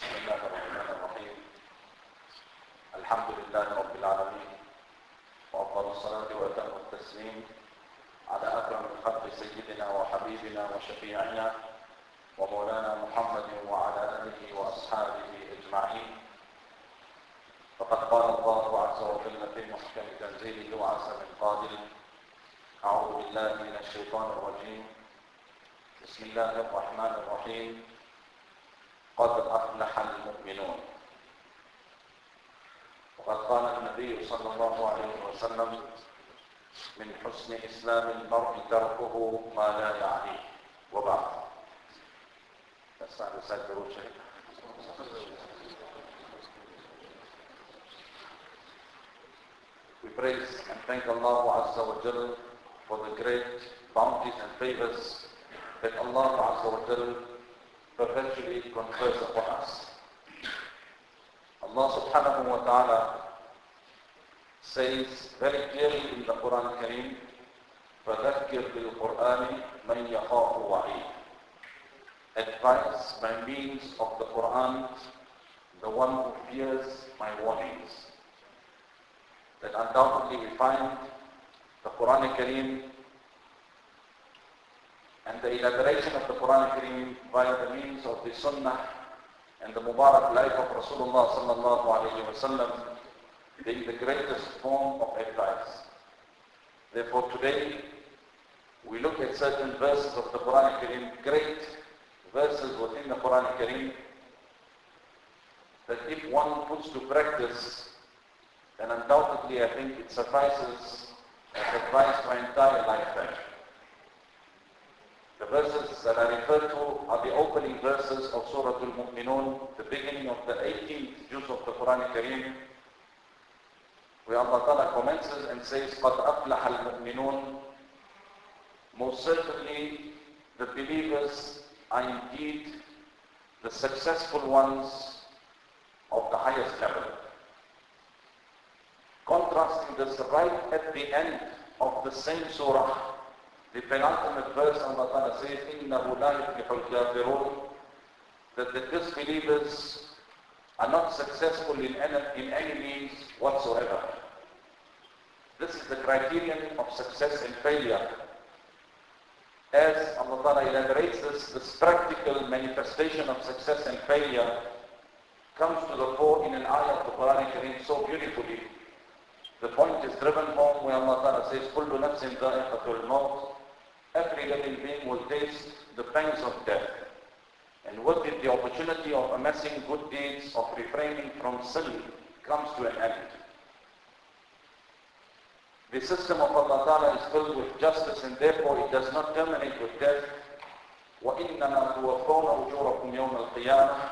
بسم الله الرحمن الرحيم. الحمد لله رب العالمين وأفضل الصلاة وأتم التسليم على أكرم الخلق سيدنا وحبيبنا وشفيعنا ومولانا محمد وعلى آله وأصحابه أجمعين. فقد قال الله عز وجل في محكم تنزيله وعسى من قائل أعوذ بالله من الشيطان الرجيم. بسم الله الرحمن الرحيم. قد أفلح المؤمنون. وقد قال النبي صلى الله عليه وسلم من حسن إسلام المرء تركه ما لا يعنيه. وبعد. نسأل سجل شيء We praise and thank Allah Azza wa Jal for the great bounties and favors that Allah Azza wa Jal perpetually confers upon us. Allah subhanahu wa ta'ala says very clearly in the Quran Kareem, فَذَكِّرْ بِالْقُرْآنِ مَنْ يَخَافُ وَعِيدٍ Advice by means of the Quran, the one who fears my warnings. That undoubtedly we find the Quran Kareem and the elaboration of the Quran Kareem via the means of the Sunnah and the Mubarak life of Rasulullah sallallahu alayhi wa sallam being the greatest form of advice. Therefore today we look at certain verses of the Quran Kareem, great verses within the Quran Kareem that if one puts to practice then undoubtedly I think it suffices as advice for entire lifetime. The verses that I refer to are the opening verses of Surah Al-Mu'minun, the beginning of the 18th juz of the Quran Kareem, where Allah Ta'ala commences and says, قَدْ أَفْلَحَ الْمُؤْمِنُونَ Most certainly, the believers are indeed the successful ones of the highest level. Contrasting this right at the end of the same surah, the penultimate verse Allah Ta'ala says, إِنَّهُ لَا يُفْلِحُ الْكَافِرُونَ That the disbelievers are not successful in any, in any means whatsoever. This is the criterion of success and failure. As Allah Ta'ala elaborates this, this practical manifestation of success and failure comes to the fore in an ayah of the Quran Kareem so beautifully. The point is driven home where Allah Ta'ala says, كُلُّ نَفْسٍ ذَائِقَةُ الْمَوْتِ Every living being will taste the pangs of death. And with it, the opportunity of amassing good deeds, of refraining from sin, comes to an end. The system of Allah Ta'ala is filled with justice and therefore it does not terminate with death. وَإِنَّمَا تُوَفَّوْنَ أُجُورَكُمْ يَوْمَ الْقِيَامَةِ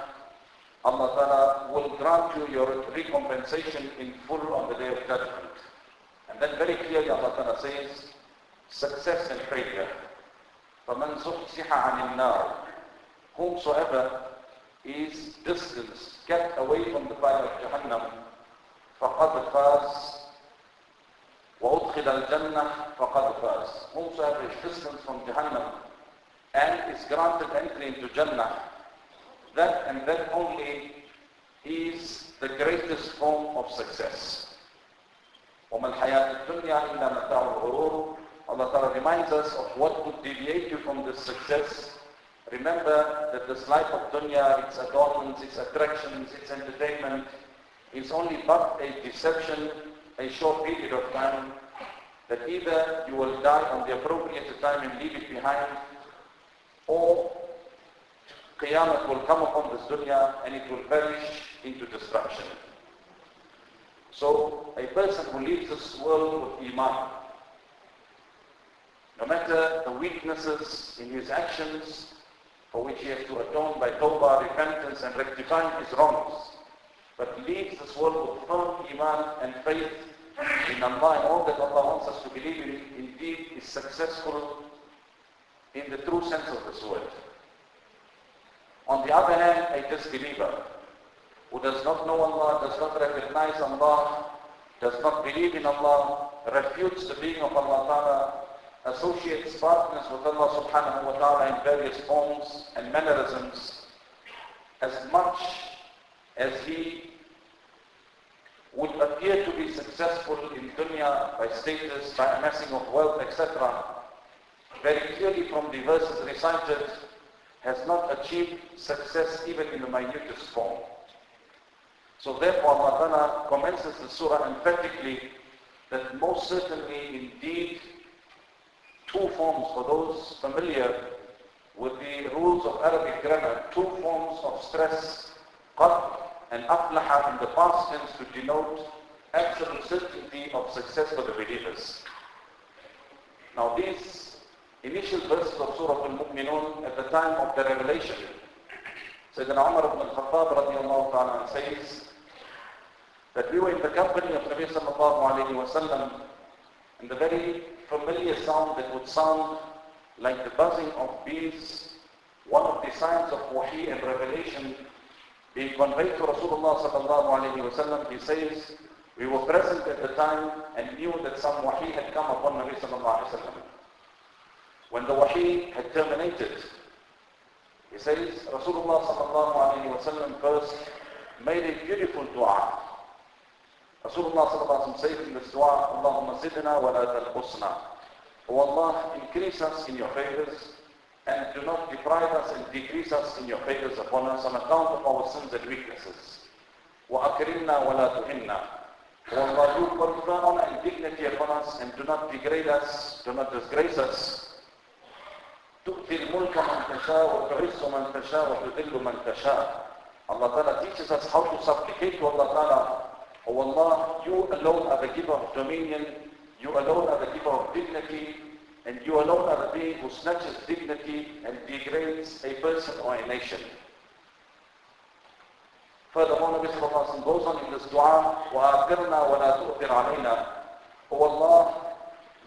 Allah Ta'ala will grant you your recompensation in full on the day of judgment. And then very clearly Allah Ta'ala says, success failure. فَمَنْ زُحْزِحَ عَنِ النَّارِ Whomsoever is distanced, kept away from the fire of Jahannam, فَقَدْ فَازْ وَأُدْخِلَ الْجَنَّةِ فَقَدْ فَازْ Whomsoever is distanced from Jahannam and is granted entry into Jannah, that and that only is the greatest form of success. وَمَا الْحَيَاةُ الدُّنْيَا إِلَّا مَتَاعُ الْغُرُورِ Allah Ta'ala reminds us of what could deviate you from this success. Remember that this life of dunya, its adornments, its attractions, its entertainment, is only but a deception, a short period of time, that either you will die on the appropriate time and leave it behind, or Qiyamah will come upon this dunya and it will perish into destruction. So a person who leaves this world with Iman, no matter the weaknesses in his actions for which he has to atone by tawbah, repentance and rectifying his wrongs, but leaves this world with firm Iman and faith in Allah and all that Allah wants us to believe in, indeed is successful in the true sense of this word. On the other hand, a disbeliever who does not know Allah, does not recognize Allah, does not believe in Allah, refutes the being of Allah Ta'ala, associates partners with Allah Subhanahu wa Ta'ala in various forms and mannerisms, as much as he would appear to be successful in dunya by status, by amassing of wealth, etc., very clearly from the verses recited, has not achieved success even in the minutest form. So therefore Allah commences the surah emphatically that most certainly indeed two forms for those familiar with the rules of Arabic grammar, two forms of stress, qad and aflaha in the past tense to denote absolute certainty of success for the believers. Now these initial verses of Surah Al-Mu'minun at the time of the revelation, Sayyidina Umar ibn al-Khattab radiallahu ta'ala says that we were in the company of Nabi sallallahu alayhi wa sallam and the very familiar sound that would sound like the buzzing of bees, one of the signs of wahi and revelation being conveyed to Rasulullah sallallahu alayhi wa sallam, he says, we were present at the time and knew that some wahi had come upon Nabi sallallahu alayhi wa sallam. When the wahi had terminated, he says, Rasulullah sallallahu alayhi wa sallam first made a beautiful dua. Rasulullah sallallahu alayhi wa sallam said in this dua, Allahumma zidna wa la increase us in your favors and do not deprive us and decrease us in your favors upon us on account of our sins and weaknesses. وَأَكْرِمْنَا وَلَا تُهِنَّا O Allah, you honor and dignity upon us and do not degrade us, do not disgrace us. تؤتي الملك من تشاء وتعز من تشاء وتذل من تشاء. Allah Ta'ala teaches us how to supplicate to Allah Ta'ala. Oh Allah, you alone are the giver of dominion, you alone are the giver of dignity, and you alone are the being who snatches dignity and degrades a person or a nation. Furthermore, Nabi Sallallahu Alaihi Wasallam goes on in this dua, وَآخِرْنَا وَلَا تُؤْثِرْ عَلَيْنَا O Allah,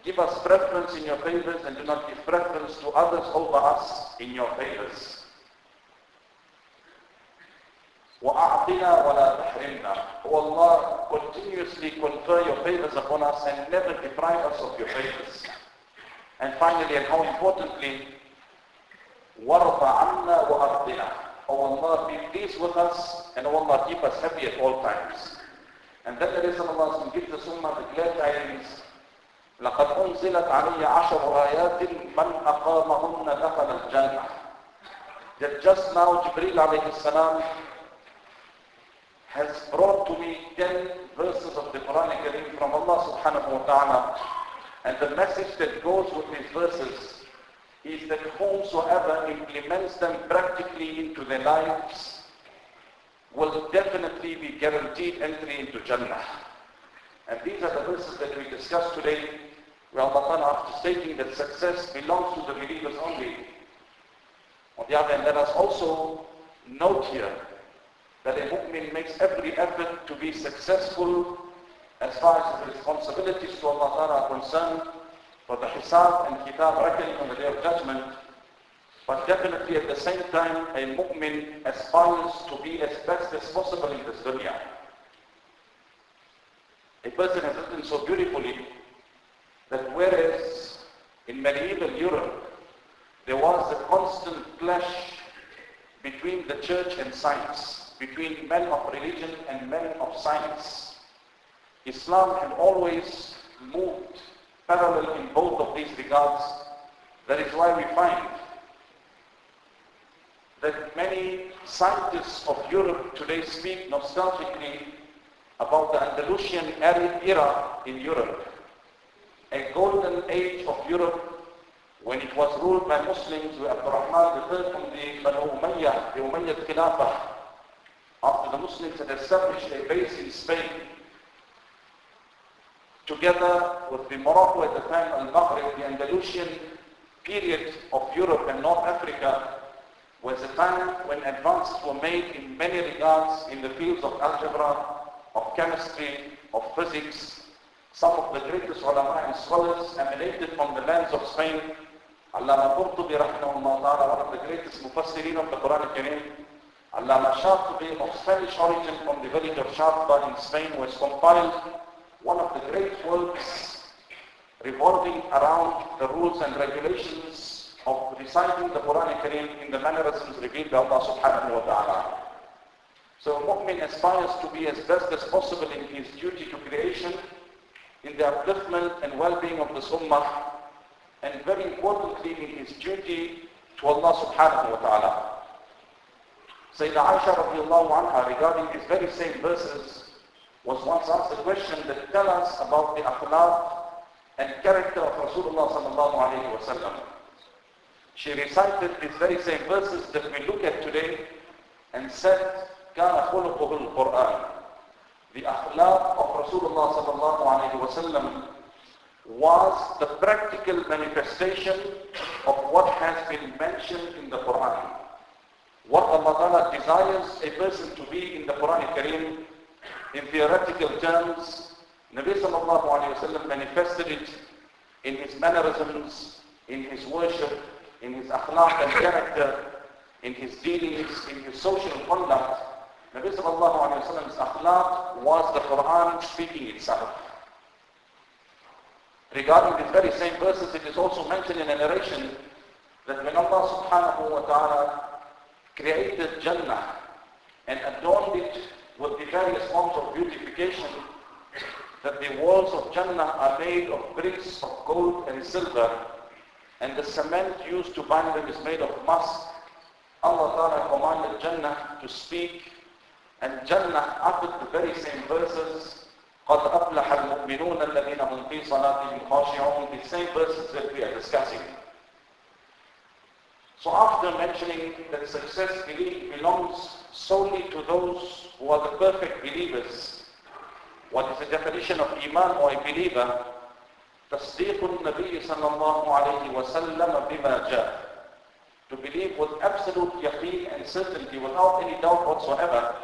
give us preference in your favors and do not give preference to others over us in your favors. وَأَعْطِنَا وَلَا تَحْرِمْنَا O Allah, continuously confer your favors upon us and never deprive us of your favors. And finally, and how importantly, وَرْضَ عَنَّا وَأَرْضِنَا O Allah, be pleased with us and O Allah, keep us happy at all times. And then the Rasul Allah gives the Ummah the glad tidings لقد أنزلت علي عشر آيات من أقامهن دخل الجنة That just now Jibreel alayhi salam has brought to me 10 verses of the Quran Kareem from Allah subhanahu wa ta'ala and the message that goes with these verses is that whomsoever implements them practically into their lives will definitely be guaranteed entry into Jannah. And these are the verses that we discussed today where Allah after stating that success belongs to the believers only. On the other hand, let us also note here that a mu'min makes every effort to be successful as far as his responsibilities to Allah Ta'ala are concerned for the hisab and kitab reckoning on the day of judgment. But definitely at the same time, a mu'min aspires to be as best as possible in this dunya. A person has written so beautifully that whereas in medieval Europe there was a constant clash between the church and science, between men of religion and men of science. Islam had always moved parallel in both of these regards. That is why we find that many scientists of Europe today speak nostalgically about the Andalusian Arab era in Europe, a golden age of Europe when it was ruled by Muslims with Abdurrahman III from the Banu Umayyah, the Umayyad Khilafah, after the Muslims had established a base in Spain, together with the Morocco at the time, Al-Maghrib, the Andalusian period of Europe and North Africa was a time when advances were made in many regards in the fields of algebra, of chemistry, of physics. Some of the greatest ulama and scholars emanated from the lands of Spain. Allama Qurtubi one of the greatest mufassirin of the Quran. Allama Shatibi of Spanish origin from the village of Sharpa in Spain was compiled one of the great works revolving around the rules and regulations of reciting the Quran Kareem in the mannerisms revealed by Allah subhanahu wa ta'ala. So mu'min aspires to be as best as possible in his duty to creation, in the upliftment and well-being of the ummah, and very importantly in his duty to Allah subhanahu wa ta'ala. Sayyidah Aisha radiallahu anha regarding these very same verses was once asked a question that tell us about the akhlaq and character of Rasulullah sallallahu alayhi wa sallam. She recited these very same verses that we look at today and said, كان خلقه القرآن. The akhlaq of Rasulullah sallallahu alayhi wa sallam was the practical manifestation of what has been mentioned in the Quran. What Allah Ta'ala desires a person to be in the Quran Kareem, in theoretical terms, Nabi sallallahu alayhi wa sallam manifested it in his mannerisms, in his worship, in his akhlaq and character, in his dealings, in his social conduct. Nabi sallallahu alayhi wa sallam's akhlaq was the Quran speaking itself. Regarding these very same verses, it is also mentioned in a narration that when Allah subhanahu wa ta'ala created Jannah and adorned it with the various forms of beautification, that the walls of Jannah are made of bricks of gold and silver, and the cement used to bind them is made of musk. Allah Ta'ala commanded Jannah to speak, and Jannah uttered the very same verses قد أفلح المؤمنون الذين هم في صلاتهم خاشعون the same verses that we are discussing. So after mentioning that success belongs solely to those who are the perfect believers, what is the definition of iman or a believer? تصديق النبي صلى الله عليه وسلم بما جاء to believe with absolute yaqeen and certainty without any doubt whatsoever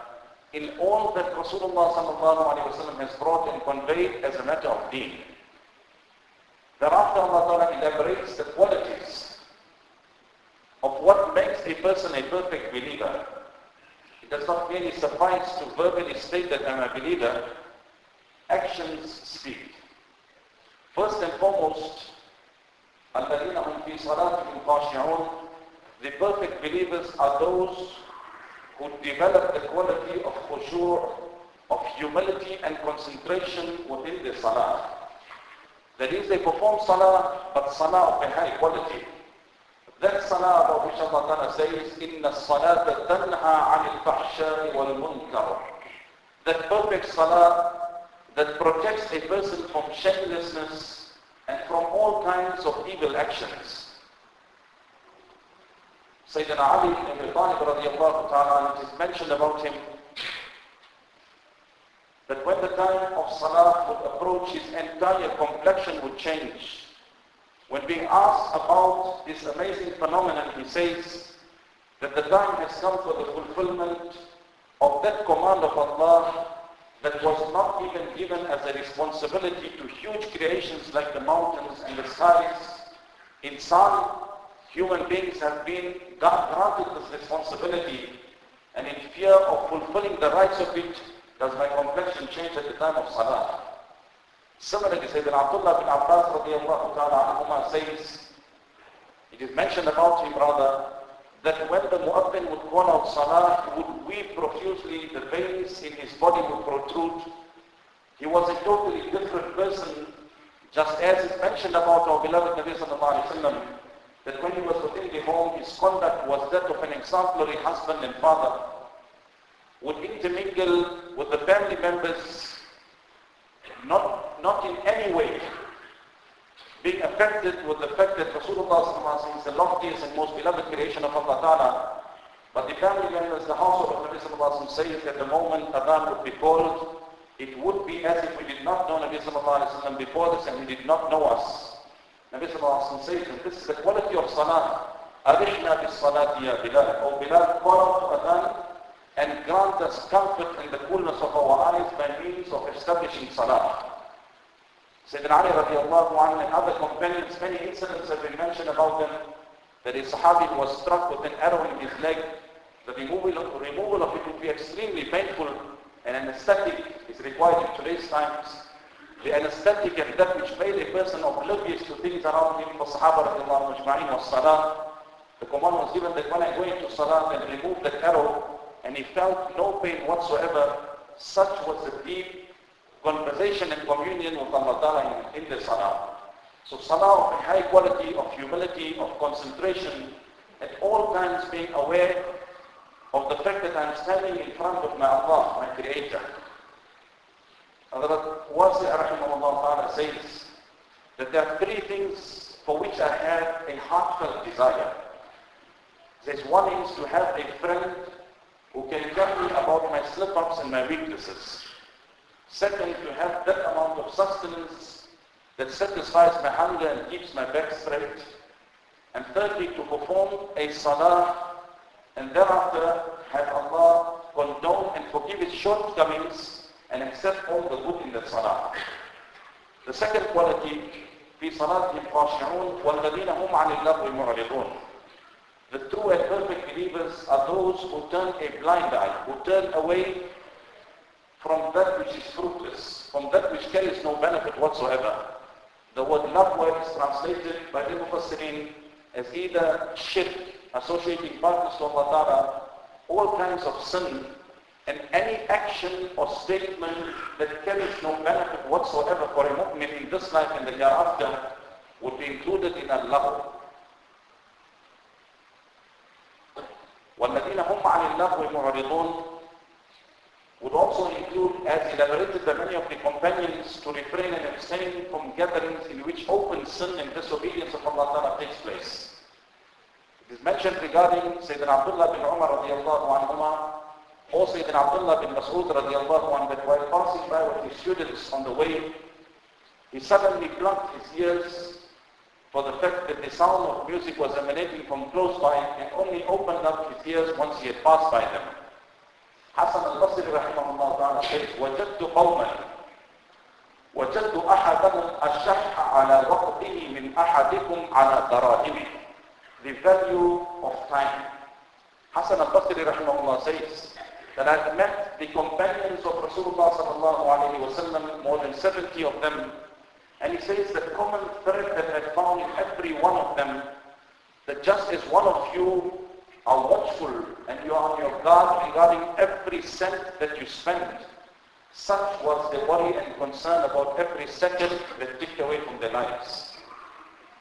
in all that Rasulullah sallallahu alayhi wa has brought and conveyed as a matter of deen. Thereafter Allah Ta'ala elaborates the qualities of what makes a person a perfect believer. It does not merely suffice to verbally state that I'm a believer. Actions speak. First and foremost, The perfect believers are those who develop the quality of khushu, of humility and concentration within the salah. That is, they perform salah, but salah of a high quality. That salah about which Allah Ta'ala says, إِنَّ الصَّلَاةَ تَنْهَى عَنِ الْفَحْشَاءِ وَالْمُنْكَرِ That perfect salah that protects a person from shamelessness and from all kinds of evil actions. Sayyidina Ali ibn Abi Talib radiallahu ta'ala, it is mentioned about him that when the time of Salah would approach, his entire complexion would change. When being asked about this amazing phenomenon, he says that the time has come for the fulfillment of that command of Allah that was not even given as a responsibility to huge creations like the mountains and the skies. In some human beings have been granted this responsibility and in fear of fulfilling the rights of it, does my complexion change at the time of Salah? Similarly, Sayyidina Abdullah bin Abbas radiallahu ta'ala says, it is mentioned about him rather, that when the muadhin would call out Salah, he would weep profusely, the veins in his body would protrude. He was a totally different person, just as is mentioned about our beloved Nabi sallallahu alayhi wa that when he was within the home, his conduct was that of an exemplary husband and father, would intermingle with the family members, not, not in any way being affected with the fact that Rasulullah is the loftiest and most beloved creation of Allah Ta'ala. But the family members, the household of Nabi Sallallahu says that the moment Adhan would be called, it would be as if we did not know Nabi Sallallahu before this and he did not know us. Nabi Sallallahu says that this is the quality of salah. Salati ya Bilal. O Bilal, out to Adhan and grant us comfort in the coolness of our eyes by means of establishing salah. Sayyidina Ali radiallahu anhu and other companions, many incidents have been mentioned about them, that a Sahabi was struck with an arrow in his leg, the removal of, removal of it would be extremely painful and anesthetic is required in today's times. The anesthetic and that which made a person oblivious to things around him for Sahaba radiallahu anhu was salah. The command was given that when I go into salah and remove the arrow, and he felt no pain whatsoever. Such was the deep conversation and communion with Allah Ta'ala in, in the salah. So salah of a high quality of humility, of concentration, at all times being aware of the fact that I'm standing in front of my Allah, my Creator. Hazrat Wasi ta'ala says that there are three things for which I have a heartfelt desire. Says one is to have a friend who can tell me about my slip-ups and my weaknesses. Second, to have that amount of sustenance that satisfies my hunger and keeps my back straight. And thirdly, to perform a salah and thereafter have Allah condone and forgive his shortcomings and accept all the good in that salah. The second quality, في صلاتهم خاشعون والذين هم عن اللغو معرضون. the true and perfect believers are those who turn a blind eye, who turn away from that which is fruitless, from that which carries no benefit whatsoever. The word lagwa is translated by the Mufassirin as either shirk, associating partners to Allah Ta'ala, all kinds of sin, and any action or statement that carries no benefit whatsoever for a mu'min in this life and the hereafter would be included in al-lahu. والذين هم عن اللغو معرضون would also include, as elaborated by many of the companions, to refrain and abstain from gatherings in which open sin and disobedience of Allah Ta'ala takes place. It is mentioned regarding Sayyidina Abdullah bin Umar radiallahu anhuma, or Sayyidina Abdullah bin Mas'ud radiallahu anhu, that while passing by with his students on the way, he suddenly plucked his ears for the fact that the sound of music was emanating from close by and only opened up his ears once he had passed by them. حسن البصري رحمه الله تعالى says وجدت قوما وجدت أحدهم الشح على وقته من أحدكم على دراهمه the value of time Hassan al-Basri rahimahullah says that I've met the companions of Rasulullah sallallahu alayhi wa sallam, more than 70 of them, and he says the common thread that I found in every one of them, that just as one of you are watchful and you are on your guard regarding every cent that you spend, such was the worry and concern about every second that ticked away from their lives.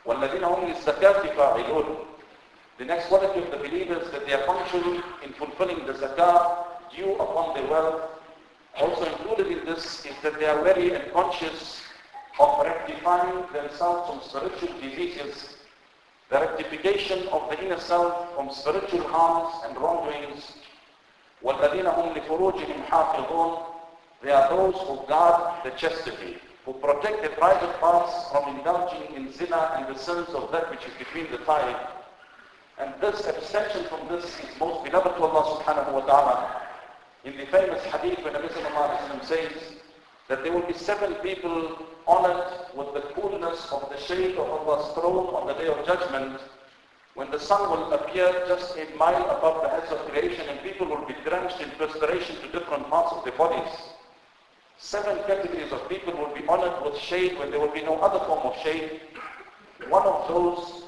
وَالَّذِينَ هُمْ لِلزَّكَاةِ فَاعِلُونَ The next quality of the believers that they are functioning in fulfilling the zakah due upon their wealth. Also included in this is that they are very and conscious of rectifying themselves from spiritual diseases the rectification of the inner self from spiritual harms and wrongdoings. وَالَّذِينَ هُمْ لِفُرُوجِهِمْ حَافِظُونَ They are those who guard the chastity, who protect the private parts from indulging in zina and the sins of that which is between the thigh. And this abstention from this is most beloved to Allah subhanahu wa ta'ala. In the famous hadith when Nabi sallallahu alayhi wa says, that there will be seven people honored with the coolness of the shade of Allah's throne on the day of judgment when the sun will appear just a mile above the heads of creation and people will be drenched in perspiration to different parts of their bodies. Seven categories of people will be honored with shade when there will be no other form of shade. One of those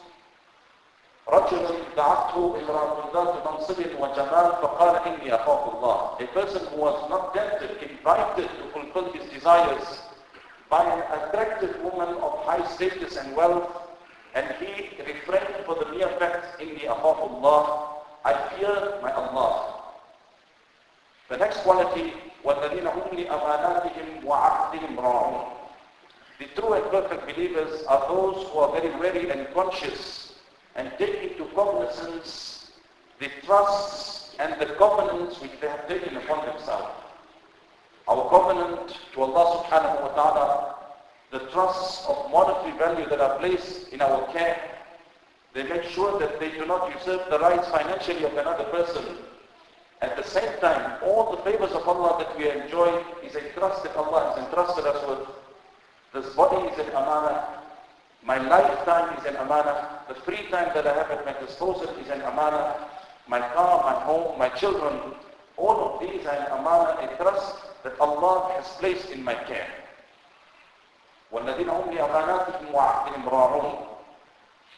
رجلا امرأة ذات منصب وجمال فقال إني أخاف الله. A person who was not tempted, invited to fulfill his desires by an attractive woman of high status and wealth, and he refrained for the mere fact, إني أخاف الله. I fear my Allah. The next quality, وَالَّذِينَ هُمْ لِأَمَانَاتِهِمْ وَعَقْدِهِمْ رَاعُونَ The true and perfect believers are those who are very wary and conscious and take into cognizance the trusts and the covenants which they have taken upon themselves. Our covenant to Allah subhanahu wa ta'ala, the trusts of monetary value that are placed in our care, they make sure that they do not usurp the rights financially of another person. At the same time, all the favors of Allah that we enjoy is a trust that Allah has entrusted us with. This body is an amana, my lifetime is an amana. The free time that I have at my disposal is an amana. My car, my home, my children, all of these are an amana, a trust that Allah has placed in my care. والذين هم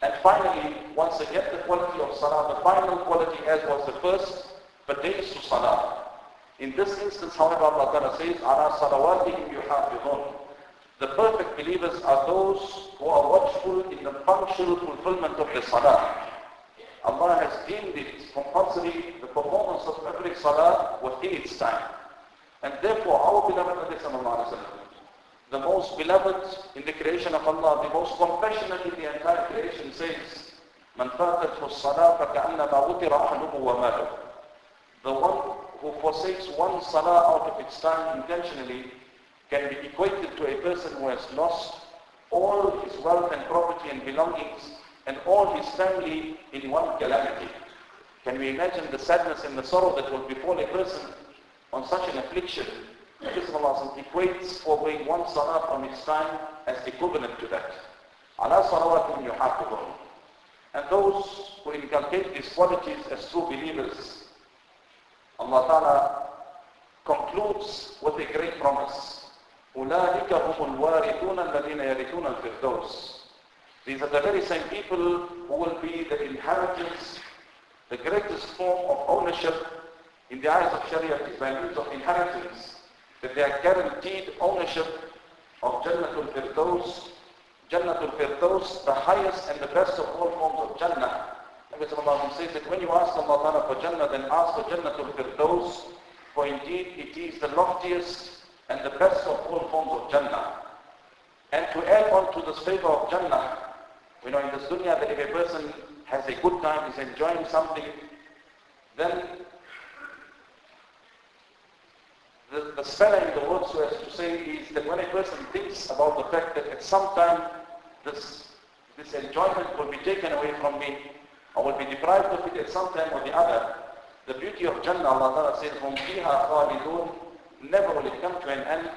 And finally, once again, the quality of salah, the final quality as was the first, pertains to salah. In this instance, however, Allah says, عَلَى صَلَوَاتِهِمْ يُحَافِظُونَ The perfect believers are those who are watchful in the punctual fulfillment of the salah. Allah has deemed it compulsory, the performance of every salah within its time. And therefore, our beloved Nabi Sallallahu Alaihi Wasallam, the most beloved in the creation of Allah, the most compassionate in the entire creation says, من فاتته الصلاة فكأنما وتر أهله وماله. The one who forsakes one salah out of its time intentionally can be equated to a person who has lost all his wealth and property and belongings and all his family in one calamity. Can we imagine the sadness and the sorrow that will befall a person on such an affliction? Nabi equates foregoing one salah from its time as equivalent to that. Allah salawatum yuhafidun. And those who inculcate these qualities as true believers, Allah Ta'ala concludes with a great promise. أولئك هم الوارثون الذين يرثون الفردوس these are the very same people who will be the inheritors, the greatest form of ownership in the eyes of Sharia is by means of inheritance, that they are guaranteed ownership of Jannatul Firdaus, Jannatul Firdaus, the highest and the best of all forms of Jannah. Nabi Sallallahu says that when you ask Allah Ta'ala for Jannah, then ask for Jannatul Firdaus, for indeed it is the loftiest and the best of all forms of Jannah. And to add on to this favor of Jannah, we know in this dunya that if a person has a good time, is enjoying something, then the, the spelling in the word so as to say is that when a person thinks about the fact that at some time this, this enjoyment will be taken away from me, I will be deprived of it at some time or the other, the beauty of Jannah, Allah Ta'ala says, Never will it come to an end.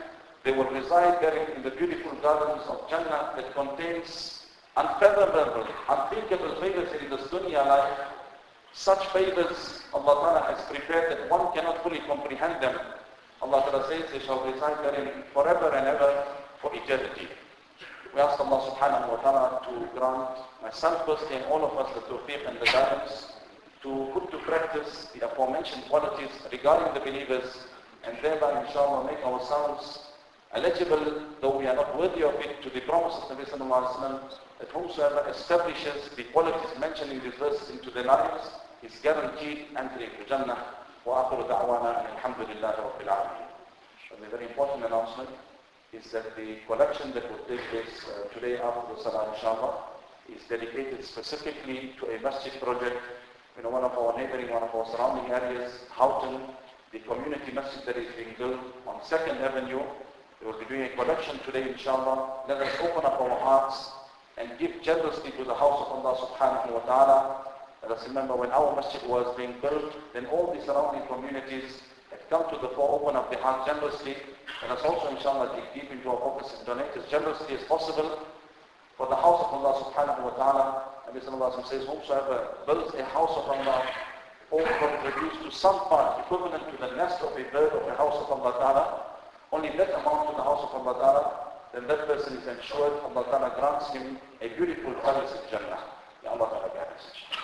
They will reside there in the beautiful gardens of Jannah that contains unfathomable, unthinkable favors in this dunya life, such favors Allah Ta'ala has prepared that one cannot fully comprehend them. Allah Ta'ala says they shall reside therein forever and ever for eternity. We ask Allah subhanahu wa ta'ala to grant myself personally and all of us the tawfiq and the guidance to put to practice the aforementioned qualities regarding the believers and thereby inshallah make ourselves eligible, though we are not worthy of it, to the promise of Nabi sallallahu alayhi wa that whomsoever establishes the qualities mentioned in these verses into their lives is guaranteed entry into Jannah. وآخر دعوانا الحمد لله رب العالمين. A very important announcement is that the collection that will take place uh, today after the Salah inshallah is dedicated specifically to a masjid project in one of our neighboring, one of our surrounding areas, Houghton, the community masjid that is being built on 2nd Avenue. We will be doing a collection today inshallah. Let us open up our hearts and give generously to the house of Allah subhanahu wa ta'ala. Let us remember when our masjid was being built, then all the surrounding communities had come to the fore, open up their heart generously. Let us also inshallah dig deep into our pockets and donate as generously as possible for the house of Allah subhanahu wa ta'ala. Nabi sallallahu alayhi says, whosoever builds a house of Allah or from reduced to some part equivalent to the nest of a bird of the house of Allah Ta'ala, only that amount to the house of Allah Ta'ala, then that person is ensured Allah Ta'ala grants him a beautiful palace in Jannah. Ya Allah Ta'ala grant.